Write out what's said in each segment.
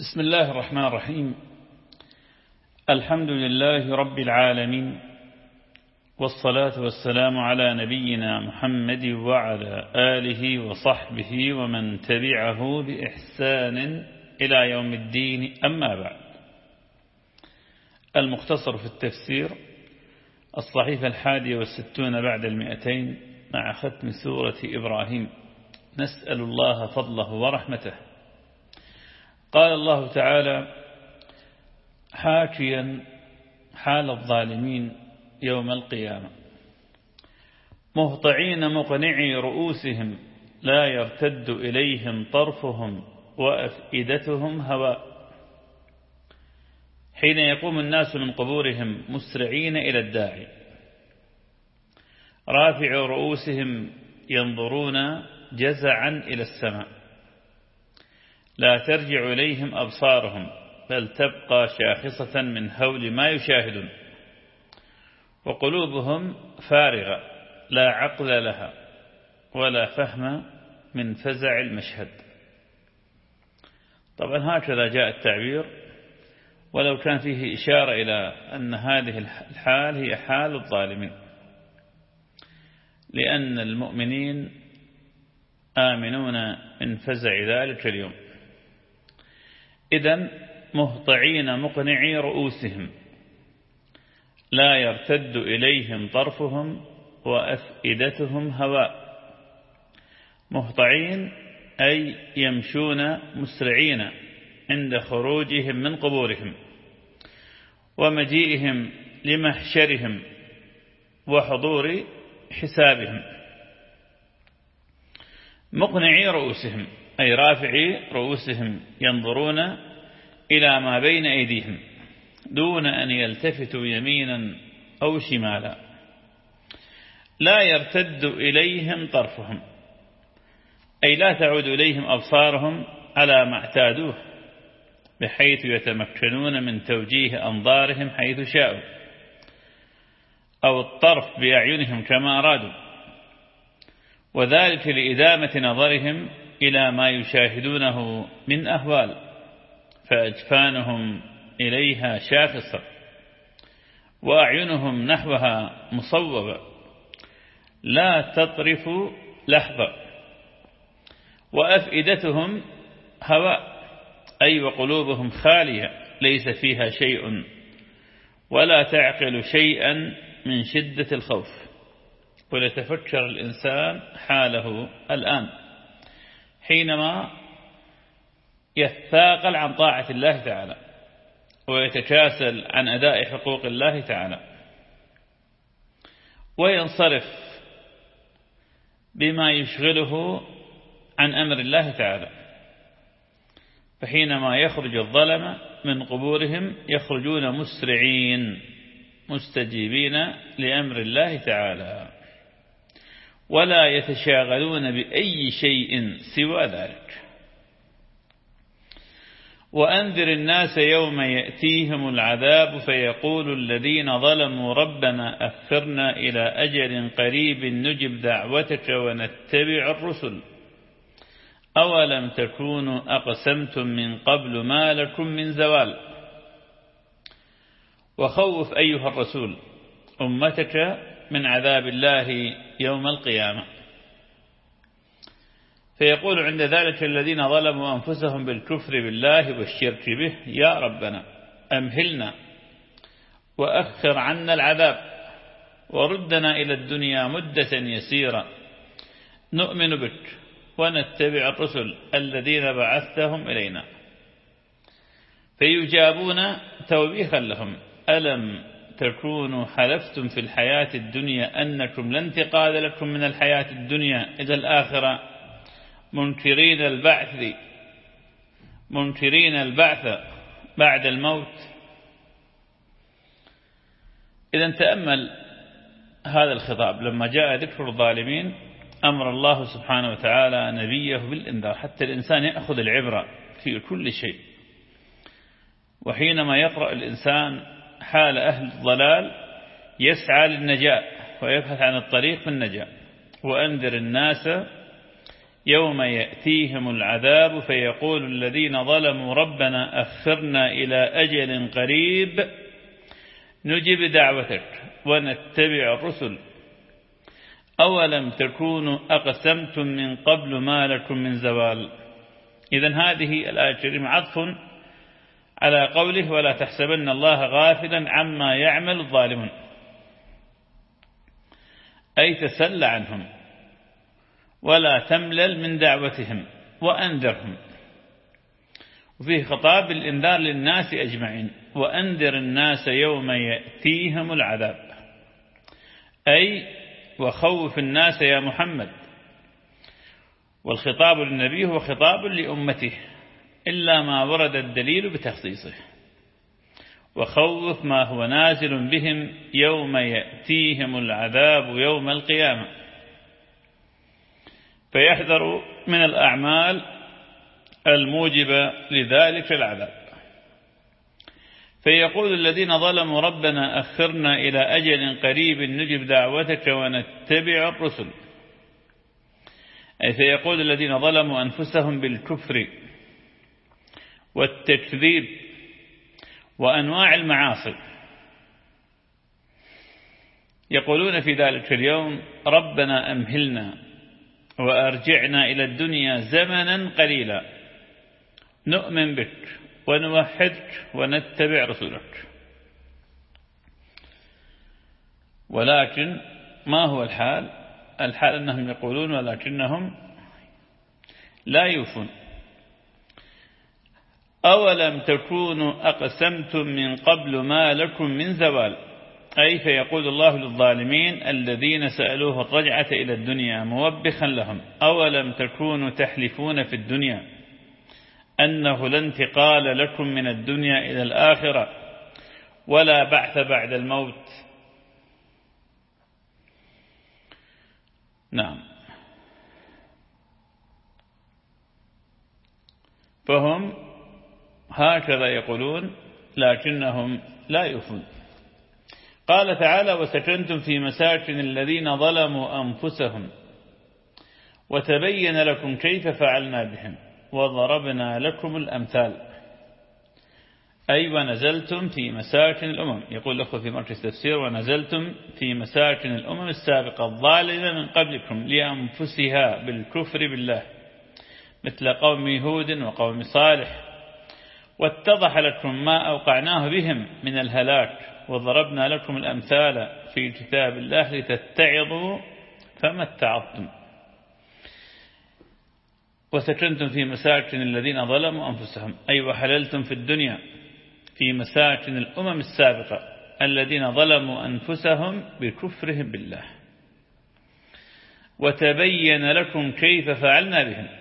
بسم الله الرحمن الرحيم. الحمد لله رب العالمين والصلاة والسلام على نبينا محمد وعلى آله وصحبه ومن تبعه بإحسان إلى يوم الدين. أما بعد المختصر في التفسير الصحيفة الحادية والستون بعد المئتين مع ختم سورة إبراهيم. نسأل الله فضله ورحمته. قال الله تعالى حاكيا حال الظالمين يوم القيامة. مهطعين مقنعي رؤوسهم لا يرتد إليهم طرفهم وأفئدتهم هواء. حين يقوم الناس من قبورهم مسرعين إلى الداعي رافع رؤوسهم ينظرون جزعا إلى السماء. لا ترجع إليهم أبصارهم بل تبقى شاخصة من هول ما يشاهدون. وقلوبهم فارغة لا عقل لها ولا فهم من فزع المشهد. طبعا هكذا جاء التعبير ولو كان فيه إشارة إلى أن هذه الحال هي حال الظالمين. لأن المؤمنين آمنون من فزع ذلك اليوم. إذا مهطعين مقنعي رؤوسهم. لا يرتد إليهم طرفهم وأفئدتهم هواء. مهطعين أي يمشون مسرعين عند خروجهم من قبورهم ومجيئهم لمحشرهم وحضور حسابهم. مقنعي رؤوسهم. أي رافعي رؤوسهم ينظرون إلى ما بين أيديهم دون أن يلتفتوا يمينا أو شمالا. لا يرتد إليهم طرفهم أي لا تعود إليهم أبصارهم على ما اعتادوه بحيث يتمكنون من توجيه أنظارهم حيث شاءوا أو الطرف بأعينهم كما أرادوا. وذلك لإدامة نظرهم إلى ما يشاهدونه من أهوال فأجفانهم إليها شاخصة وأعينهم نحوها مصوبة لا تطرف لحظة وأفئدتهم هواء أي وقلوبهم خالية ليس فيها شيء ولا تعقل شيئا من شدة الخوف ولتفكر الإنسان حاله الآن. حينما يتثاقل عن طاعة الله تعالى ويتكاسل عن أداء حقوق الله تعالى وينصرف بما يشغله عن أمر الله تعالى فحينما يخرج الظلم من قبورهم يخرجون مسرعين مستجيبين لأمر الله تعالى. ولا يتشاغلون بأي شيء سوى ذلك. وأنذر الناس يوم يأتيهم العذاب فيقول الذين ظلموا ربنا أخرنا إلى أجل قريب نجب دعوتك ونتبع الرسل. أولم تكونوا أقسمتم من قبل ما لكم من زوال؟ وخوف أيها الرسول أمتك من عذاب الله يوم القيامة. فيقول عند ذلك الذين ظلموا أنفسهم بالكفر بالله والشرك به يا ربنا أمهلنا وأخر عنا العذاب وردنا إلى الدنيا مدة يسيرة. نؤمن بك ونتبع الرسل الذين بعثتهم إلينا. فيجابون توبيخا لهم ألم تكونوا حلفتم في الحياة الدنيا أنكم لن تقاد لكم من الحياة الدنيا إلى الآخرة. منكرين البعث منكرين البعث بعد الموت. إذا تأمل هذا الخطاب. لما جاء ذكر الظالمين أمر الله سبحانه وتعالى نبيه بالإنذار. حتى الإنسان يأخذ العبرة في كل شيء. وحينما يقرأ الإنسان حال أهل الضلال يسعى للنجاة ويبحث عن الطريق في النجاة وأنذر الناس يوم يأتيهم العذاب فيقول الذين ظلموا ربنا أخرنا إلى أجل قريب نجب دعوتك ونتبع الرسل. أولم تكونوا أقسمتم من قبل ما لكم من زوال؟ إذا هذه الآية الكريمة عطف على قوله ولا تحسبن الله غافلا عما يعمل الظالمون. أي تسل عنهم. ولا تملل من دعوتهم وأنذرهم. وفيه خطاب الإنذار للناس أجمعين. وأنذر الناس يوم يأتيهم العذاب. أي وخوف الناس يا محمد. والخطاب للنبي هو خطاب لأمته. إلا ما ورد الدليل بتخصيصه. وخوف ما هو نازل بهم يوم يأتيهم العذاب يوم القيامة. فيحذر من الأعمال الموجبة لذلك العذاب. فيقول الذين ظلموا ربنا أخرنا إلى أجل قريب نجب دعوتك ونتبع الرسل. أي فيقول الذين ظلموا أنفسهم بالكفر والتكذيب وأنواع المعاصي. يقولون في ذلك اليوم ربنا أمهلنا وأرجعنا إلى الدنيا زمنا قليلا. نؤمن بك ونوحدك ونتبع رسولك ولكن ما هو الحال؟ الحال أنهم يقولون ولكنهم لا يوفون. أولم تكونوا أقسمتم من قبل ما لكم من زوال؟ أي فيقول الله للظالمين الذين سألوه الرجعة إلى الدنيا موبخا لهم. أولم تكونوا تحلفون في الدنيا؟ أنه لا انتقال لكم من الدنيا إلى الآخرة ولا بعث بعد الموت. نعم. فهم هكذا يقولون لكنهم لا يفون قال تعالى وسكنتم في مساكن الذين ظلموا أنفسهم وتبين لكم كيف فعلنا بهم وضربنا لكم الأمثال. أي ونزلتم في مساكن الأمم. يقول الأخوة في مركز تفسير ونزلتم في مساكن الأمم السابقة الظالمة من قبلكم لأنفسها بالكفر بالله مثل قوم هود وقوم صالح. واتضح لكم ما أوقعناه بهم من الهلاك وضربنا لكم الأمثال في كتاب الله لتتعظوا فما اتعظتم. وسكنتم في مساكن الذين ظلموا أنفسهم أي وحللتم في الدنيا في مساكن الأمم السابقة الذين ظلموا أنفسهم بكفرهم بالله. وتبين لكم كيف فعلنا بهم.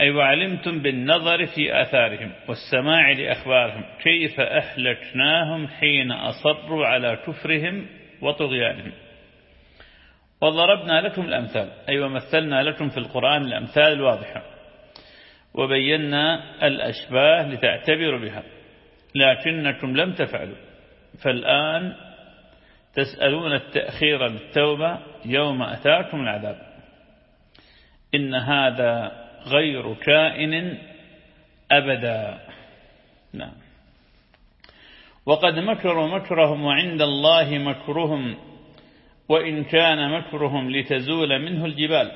أي وعلمتم بالنظر في آثارهم والسماع لأخبارهم كيف أهلكناهم حين أصروا على كفرهم وطغيانهم. وضربنا لكم الأمثال أي ومثلنا لكم في القرآن الأمثال الواضحة. وبينا الأشباه لتعتبروا بها لكنكم لم تفعلوا. فالآن تسألون التأخير للتوبة يوم أتاكم العذاب. إن هذا غير كائن أبدا. نعم. وقد مكروا مكرهم وعند الله مكرهم وإن كان مكرهم لتزول منه الجبال.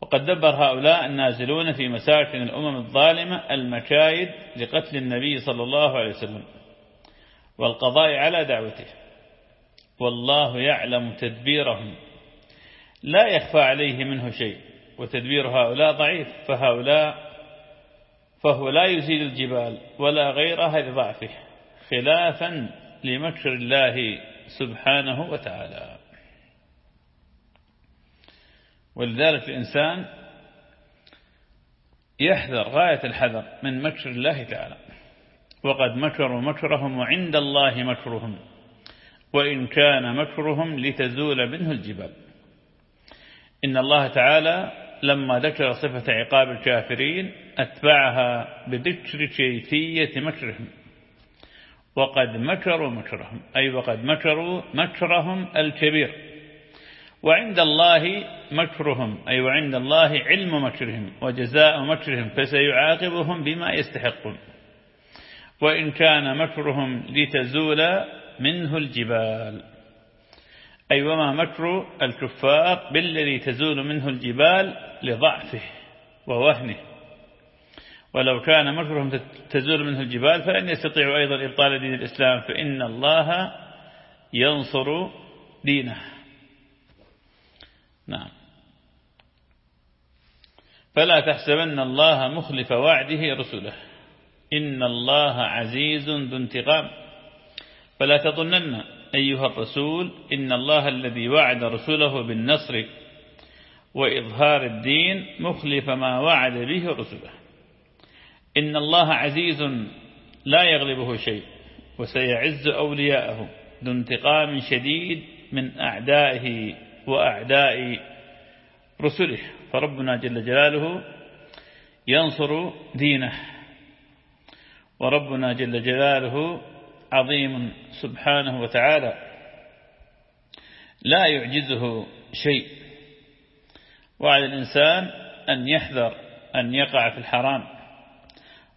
وقد دبر هؤلاء النازلون في مساكن الأمم الظالمة المكايد لقتل النبي صلى الله عليه وسلم والقضاء على دعوته. والله يعلم تدبيرهم. لا يخفى عليه منه شيء. وتدبير هؤلاء ضعيف فهؤلاء فهو لا يزيل الجبال ولا غيرها لضعفه خلافا لمكر الله سبحانه وتعالى. ولذلك الإنسان يحذر غاية الحذر من مكر الله تعالى. وقد مكروا مكرهم وعند الله مكرهم وإن كان مكرهم لتزول منه الجبال. إن الله تعالى لما ذكر صفة عقاب الكافرين أتبعها بذكر كيفية مكرهم. وقد مكروا مكرهم أي وقد مكروا مكرهم الكبير. وعند الله مكرهم أي وعند الله علم مكرهم وجزاء مكرهم فسيعاقبهم بما يستحقون. وإن كان مكرهم لتزول منه الجبال. أي وما مكر الكفار بالذي تزول منه الجبال لضعفه ووهنه. ولو كان مكرهم تزول منه الجبال فلن يستطيعوا أيضا إبطال دين الإسلام فإن الله ينصر دينه. نعم. فلا تحسبن الله مخلف وعده رسله. إن الله عزيز ذو انتقام. فلا تظنن أيها الرسول إن الله الذي وعد رسوله بالنصر وإظهار الدين مخلف ما وعد به رسله. إن الله عزيز لا يغلبه شيء وسيعز أولياءه ذو انتقام شديد من أعدائه وأعداء رسله. فربنا جل جلاله ينصر دينه وربنا جل جلاله عظيم سبحانه وتعالى. لا يعجزه شيء. وعلى الإنسان أن يحذر أن يقع في الحرام.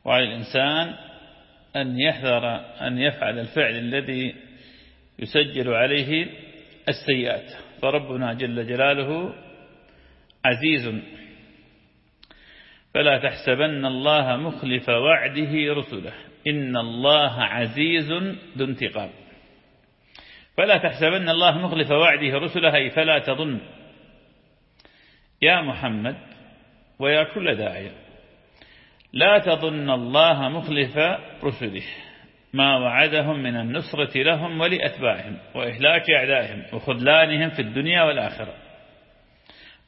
وعلى الإنسان أن يحذر أن يفعل الفعل الذي يسجل عليه السيئات. فربنا جل جلاله عزيز. فلا تحسبن الله مخلف وعده رسله. إن الله عزيز ذو انتقام. فلا تحسبن الله مخلف وعده رسله فلا تظن. يا محمد ويا كل داعية لا تظن الله مخلف رسله. ما وعدهم من النصرة لهم ولأتباعهم وإهلاك أعدائهم وخذلانهم في الدنيا والآخرة.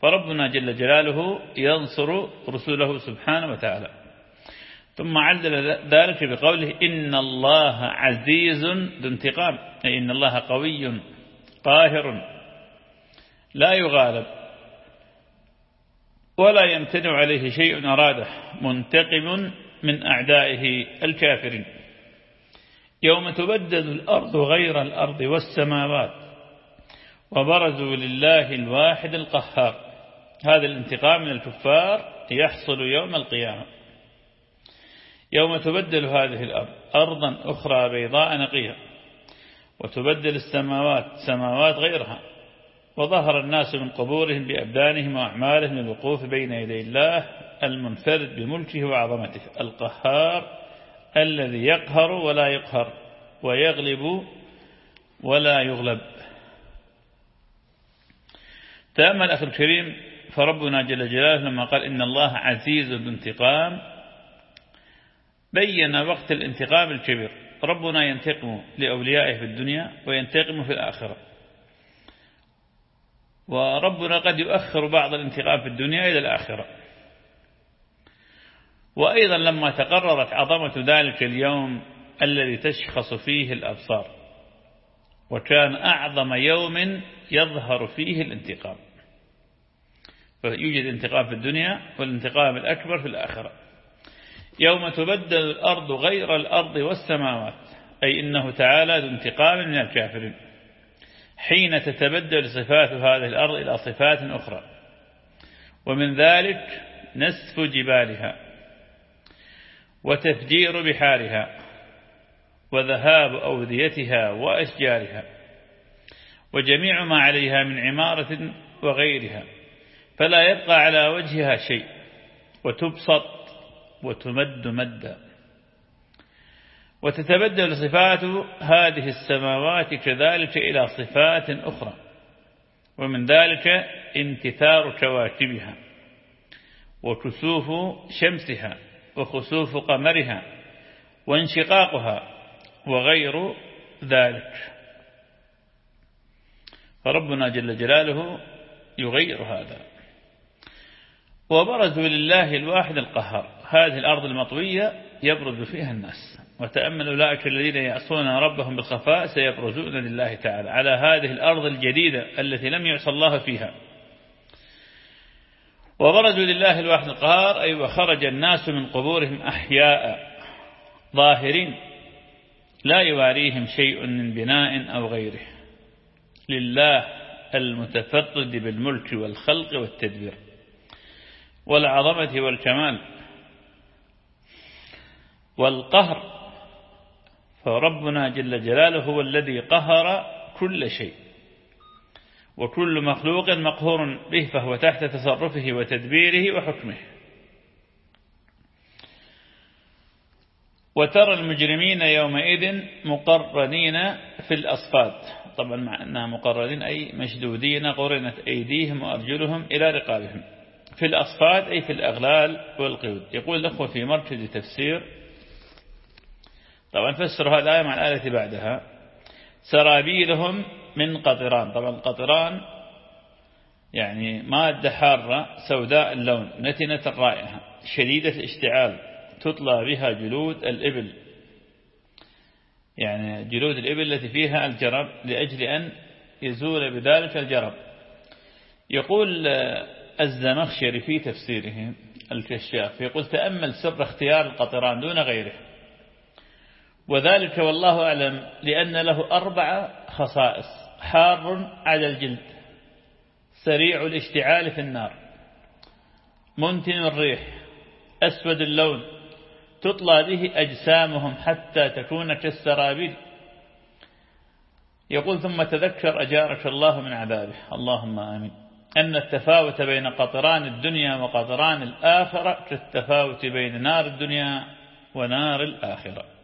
فربنا جل جلاله ينصر رسوله سبحانه وتعالى. ثم عدل ذلك بقوله إن الله عزيز ذو انتقام أي إن الله قوي قاهر لا يغالب ولا يمتنع عليه شيء أراده منتقم من أعدائه الكافرين. يوم تبدل الأرض غير الأرض والسماوات وبرزوا لله الواحد القهار. هذا الانتقام من الكفار يحصل يوم القيامة. يوم تبدل هذه الأرض أرضا أخرى بيضاء نقية وتبدل السماوات سماوات غيرها وظهر الناس من قبورهم بأبدانهم وأعمالهم للوقوف بين يدي الله المنفرد بملكه وعظمته القهار الذي يقهر ولا يقهر ويغلب ولا يغلب. تأمل أخي الكريم فربنا جل جلاله لما قال إن الله عزيز بانتقام بين وقت الانتقام الكبير. ربنا ينتقم لأوليائه في الدنيا وينتقم في الآخرة. وربنا قد يؤخر بعض الانتقام في الدنيا إلى الآخرة. وأيضا لما تقررت عظمة ذلك اليوم الذي تشخص فيه الأبصار وكان أعظم يوم يظهر فيه الانتقام. فيوجد انتقام في الدنيا والانتقام الأكبر في الآخرة. يوم تبدل الأرض غير الأرض والسماوات. أي إنه تعالى ذو انتقام من الكافرين. حين تتبدل صفات هذه الأرض إلى صفات أخرى. ومن ذلك نسف جبالها وتفجير بحارها وذهاب أوديتها وأشجارها وجميع ما عليها من عمارة وغيرها. فلا يبقى على وجهها شيء وتبسط وتمد مدا وتتبدل صفات هذه السماوات كذلك إلى صفات أخرى. ومن ذلك انتثار كواكبها وكسوف شمسها وخسوف قمرها وانشقاقها وغير ذلك. فربنا جل جلاله يغير هذا. وبرزوا لله الواحد القهار. هذه الأرض المطوية يبرز فيها الناس. وتأملوا أولئك الذين يعصون ربهم بالخفاء سيبرزون لله تعالى. على هذه الأرض الجديدة التي لم يعصى الله فيها. وبرزوا لله الواحد القهار أي وخرج الناس من قبورهم أحياء ظاهرين. لا يواريهم شيء من بناء أو غيره. لله المتفرد بالملك والخلق والتدبير. والعظمة والكمال. والقهر. فربنا جل جلاله هو الذي قهر كل شيء وكل مخلوق مقهور به فهو تحت تصرفه وتدبيره وحكمه. وترى المجرمين يومئذ مقرنين في الأصفاد. طبعا مع أنها مقرنين أي مشدودين قرنت أيديهم وأرجلهم إلى رقابهم. في الأصفاد أي في الأغلال والقيود. يقول الأخوة في مركز تفسير طبعا فسر هذه الآية مع الآية بعدها. سرابيلهم من قطران. طبعا القطران يعني مادة حارة سوداء اللون نتنة الرائحة شديدة الاشتعال تطلى بها جلود الإبل. يعني جلود الإبل التي فيها الجرب لأجل أن يزول بذلك الجرب. يقول الزمخشري في تفسيره الكشاف يقول تأمل سر اختيار القطران دون غيره. وذلك والله أعلم لأن له أربع خصائص. حار على الجلد سريع الاشتعال في النار منتن الريح أسود اللون تطلى به أجسامهم حتى تكون كالسرابيل. يقول ثم تذكر أجارك الله من عذابه. اللهم آمين. أن التفاوت بين قطران الدنيا وقطران الآخرة كالتفاوت بين نار الدنيا ونار الآخرة.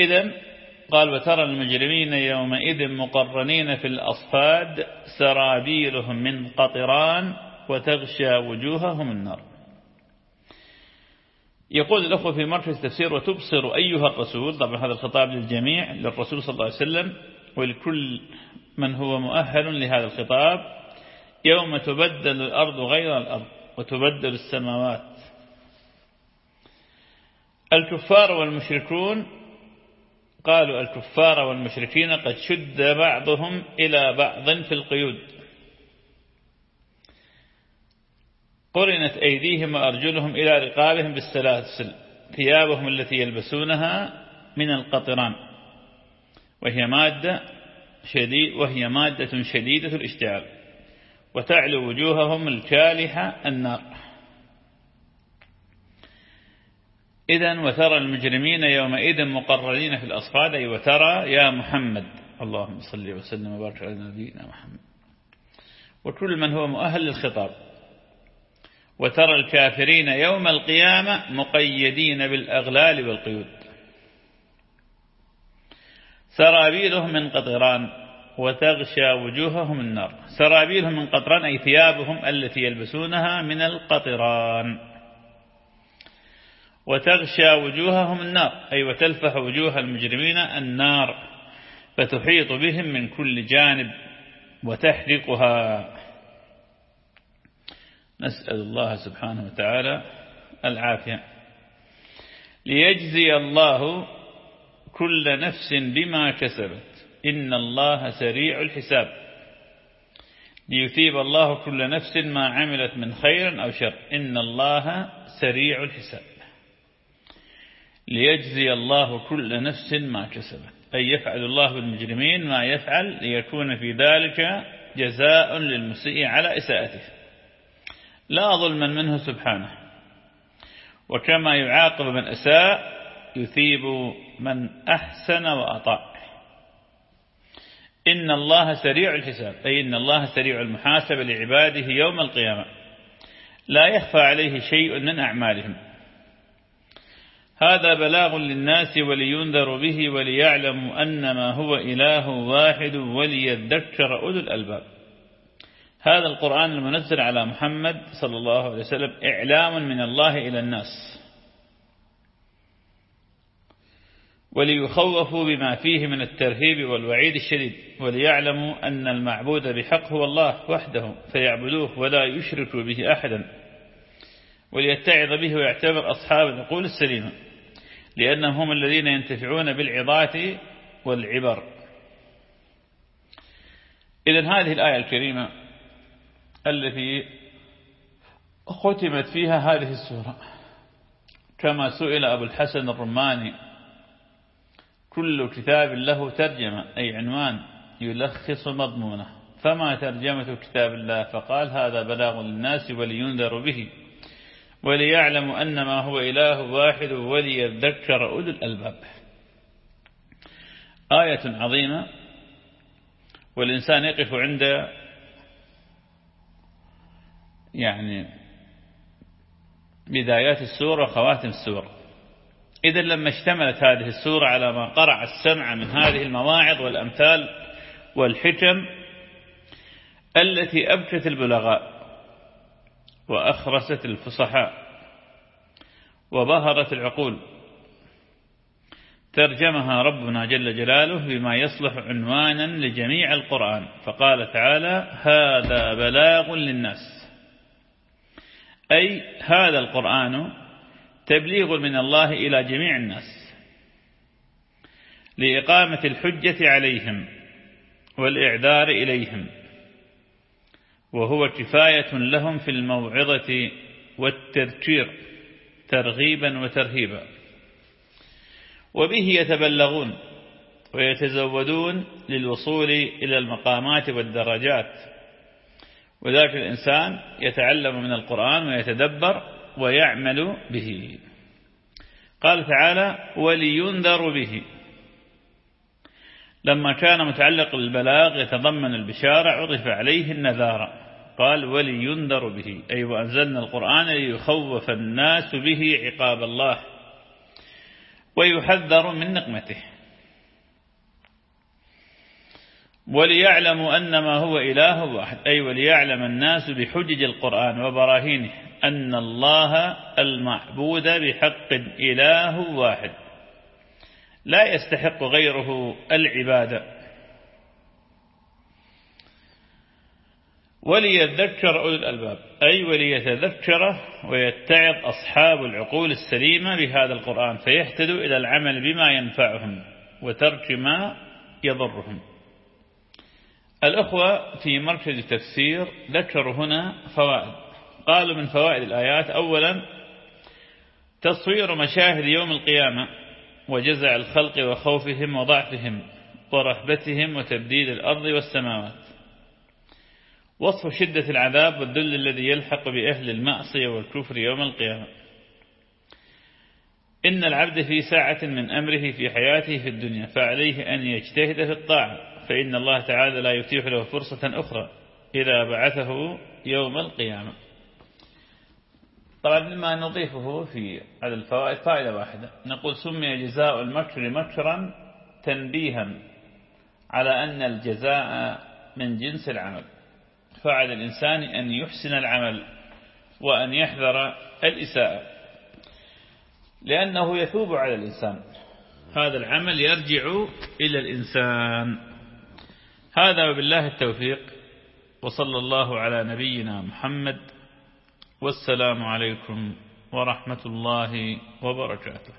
إذا قال وترى المجرمين يومئذ مقرنين في الأصفاد سرابيلهم من قطران وتغشى وجوههم النار. يقول الأخوة في مركز تفسير وتبصر أيها الرسول. طبعا هذا الخطاب للجميع للرسول صلى الله عليه وسلم ولكل من هو مؤهل لهذا الخطاب يوم تبدل الأرض غير الأرض وتبدل السماوات. الكفار والمشركون قالوا الكفار والمشركين قد شد بعضهم إلى بعض في القيود. قرنت أيديهم وأرجلهم إلى رقابهم بالسلاسل ثيابهم التي يلبسونها من القطران. وهي مادة شديد وهي مادة شديدة الاشتعال. وتعلو وجوههم الكالحة النار. إذا وترى المجرمين يومئذ مقررين في الأصفاد أي وترى يا محمد. اللهم صل وسلم وبارك على نبينا محمد. وكل من هو مؤهل للخطاب. وترى الكافرين يوم القيامة مقيدين بالأغلال والقيود. سرابيلهم من قطران وتغشى وجوههم النار. سرابيلهم من قطران أي ثيابهم التي يلبسونها من القطران. وتغشى وجوههم النار. أي وتلفح وجوه المجرمين النار فتحيط بهم من كل جانب وتحرقها. نسأل الله سبحانه وتعالى العافية. ليجزي الله كل نفس بما كسبت. إن الله سريع الحساب. ليثيب الله كل نفس ما عملت من خير أو شر. إن الله سريع الحساب. ليجزي الله كل نفس ما كسبت. أي يفعل الله بالمجرمين ما يفعل ليكون في ذلك جزاء للمسيء على إساءته. لا ظلما منه سبحانه. وكما يعاقب من أساء يثيب من أحسن وأطاع. إن الله سريع الحساب أي إن الله سريع المحاسبة لعباده يوم القيامة. لا يخفى عليه شيء من أعمالهم. هذا بلاغ للناس ولينذر به وليعلموا أنما هو إله واحد وليذكر أولو الألباب. هذا القرآن المنزل على محمد صلى الله عليه وسلم إعلام من الله إلى الناس. وليخوفوا بما فيه من الترهيب والوعيد الشديد وليعلموا أن المعبود بحق هو الله وحده فيعبدوه ولا يشركوا به أحدا. وليتعظ به ويعتبر أصحاب العقول السليمة. لأنهم هم الذين ينتفعون بالعظات والعبر. إذا هذه الآية الكريمة التي ختمت فيها هذه السورة. كما سئل أبو الحسن الرماني كل كتاب له ترجمة أي عنوان يلخص مضمونه. فما ترجمة كتاب الله؟ فقال هذا بلاغ للناس ولينذر به. وليعلموا أن ما هو إله واحد وليذكر أولو الألباب. آية عظيمة والإنسان يقف عند يعني بدايات السورة وخواتم السورة إذا لما اشتملت هذه السورة على ما قرع السمع من هذه المواعظ والأمثال والحكم التي أبكت البلغاء. وأخرست الفصحاء وظهرت العقول. ترجمها ربنا جل جلاله بما يصلح عنوانا لجميع القرآن فقال تعالى هذا بلاغ للناس. أي هذا القرآن تبليغ من الله إلى جميع الناس لإقامة الحجة عليهم والإعذار إليهم. وهو كفاية لهم في الموعظة والتذكير ترغيبا وترهيبا. وبه يتبلغون ويتزودون للوصول إلى المقامات والدرجات. وذلك الإنسان يتعلم من القرآن ويتدبر ويعمل به. قال تعالى ولينذر به. لما كان متعلق بالبلاغ يتضمن البشارة عرف عليه النذارة. قال ولينذر به. أي وأنزلنا القرآن ليخوف الناس به عقاب الله ويحذر من نقمته. وليعلموا أن ما هو إله واحد. أي وليعلم الناس بحجج القرآن وبراهينه أن الله المعبود بحق إله واحد. لا يستحق غيره العبادة. وليذكر أولي الألباب. أي وليتذكر ويتعظ أصحاب العقول السليمة بهذا القرآن فيهتدوا إلى العمل بما ينفعهم وترك ما يضرهم. الأخوة في مركز التفسير ذكروا هنا فوائد. قالوا من فوائد الآيات أولا تصوير مشاهد يوم القيامة وجزع الخلق وخوفهم وضعفهم ورهبتهم وتبديد الأرض والسماوات. وصف شدة العذاب والذل الذي يلحق بأهل المعصية والكفر يوم القيامة. إن العبد في ساعة من أمره في حياته في الدنيا فعليه أن يجتهد في الطاعة فإن الله تعالى لا يتيح له فرصة أخرى إذا بعثه يوم القيامة. طبعا مما نضيفه في هذا الفوائد فائدة واحدة. نقول سمي جزاء المكر مكرا تنبيها على أن الجزاء من جنس العمل. فعلى الإنسان أن يحسن العمل وأن يحذر الإساءة. لأنه يثوب على الإنسان. هذا العمل يرجع إلى الإنسان. هذا وبالله التوفيق. وصلى الله على نبينا محمد. والسلام عليكم ورحمة الله وبركاته.